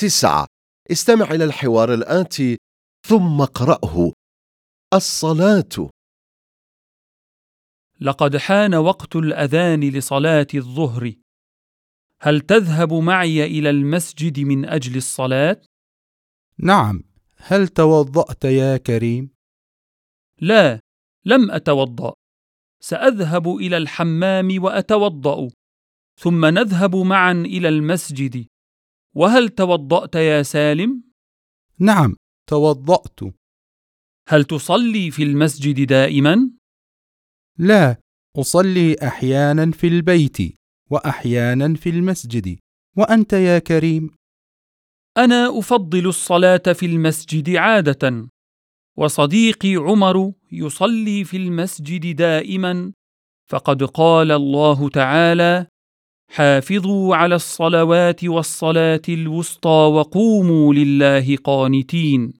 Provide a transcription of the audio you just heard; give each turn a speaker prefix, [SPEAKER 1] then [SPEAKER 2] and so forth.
[SPEAKER 1] تسعة. استمع إلى الحوار الآتي ثم اقرأه. الصلاة.
[SPEAKER 2] لقد حان وقت الأذان لصلاة الظهر. هل تذهب معي إلى المسجد من أجل الصلاة؟
[SPEAKER 3] نعم. هل توضأت يا كريم؟
[SPEAKER 2] لا لم أتوضأ. سأذهب إلى الحمام وأتوضأ. ثم نذهب معا إلى المسجد. وهل توضأت يا سالم؟
[SPEAKER 3] نعم توضأت.
[SPEAKER 2] هل تصلي في المسجد دائما؟
[SPEAKER 3] لا أصلي أحيانا في البيت وأحيانا في المسجد. وأنت يا كريم؟
[SPEAKER 2] أنا أفضل الصلاة في المسجد عادة. وصديقي عمر يصلي في المسجد دائما. فقد قال الله تعالى حافظوا على الصلوات والصلاة الوسطى وقوموا لله قانتين.